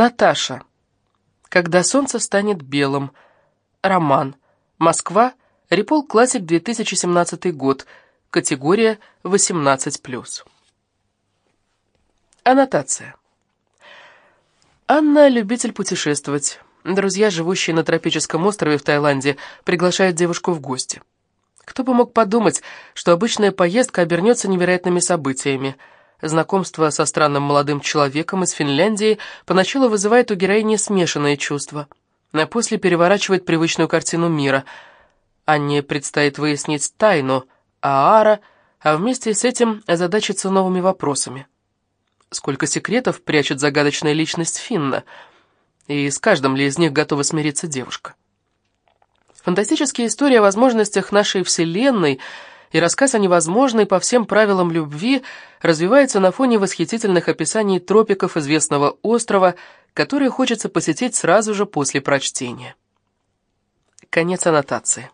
Наташа. Когда солнце станет белым. Роман. Москва. Репол Классик 2017 год. Категория 18+. Аннотация. Анна – любитель путешествовать. Друзья, живущие на тропическом острове в Таиланде, приглашают девушку в гости. Кто бы мог подумать, что обычная поездка обернется невероятными событиями. Знакомство со странным молодым человеком из Финляндии поначалу вызывает у героини смешанные чувства, а после переворачивает привычную картину мира. Анне предстоит выяснить тайну Аара, а вместе с этим озадачиться новыми вопросами. Сколько секретов прячет загадочная личность Финна, и с каждым ли из них готова смириться девушка? Фантастические истории о возможностях нашей Вселенной и рассказ о невозможной по всем правилам любви развивается на фоне восхитительных описаний тропиков известного острова, которые хочется посетить сразу же после прочтения. Конец аннотации.